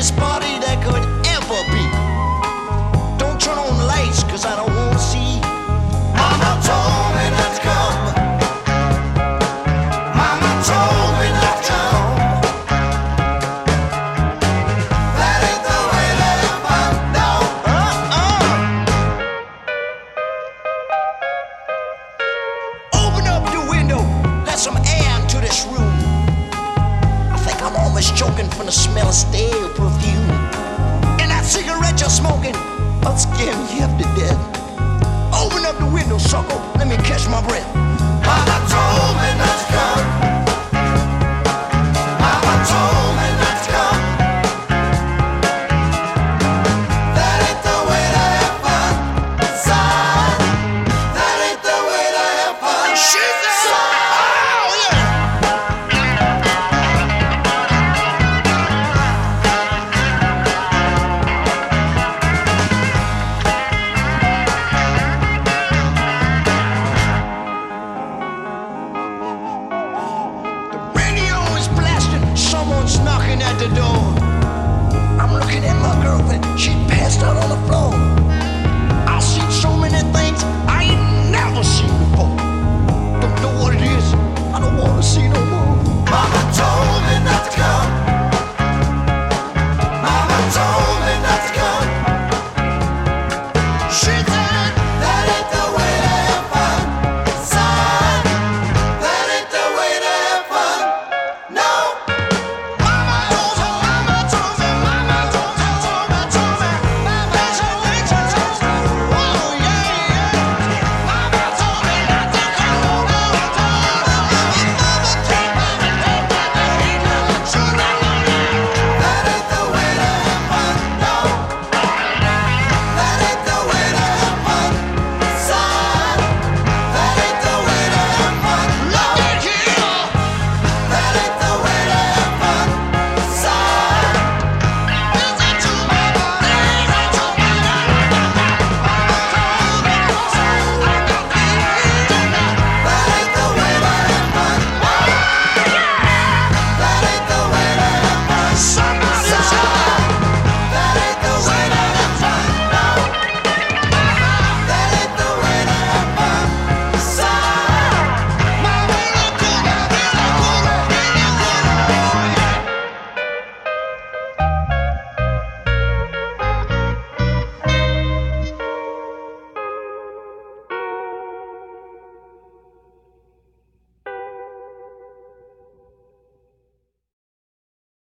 craziest party that could ever be. Don't turn on the lights, cause I don't wanna see. Mama told me not to come. Mama told me not to come. That ain't the way that I found out. Uh-uh. Open up the window, let some air into this room. Choking from the smell of stale perfume. And that cigarette you're smoking, I'll scare me half to death. Open up the window, sucker, let me catch my breath. The door. I'm looking at my girlfriend, she passed out on the floor.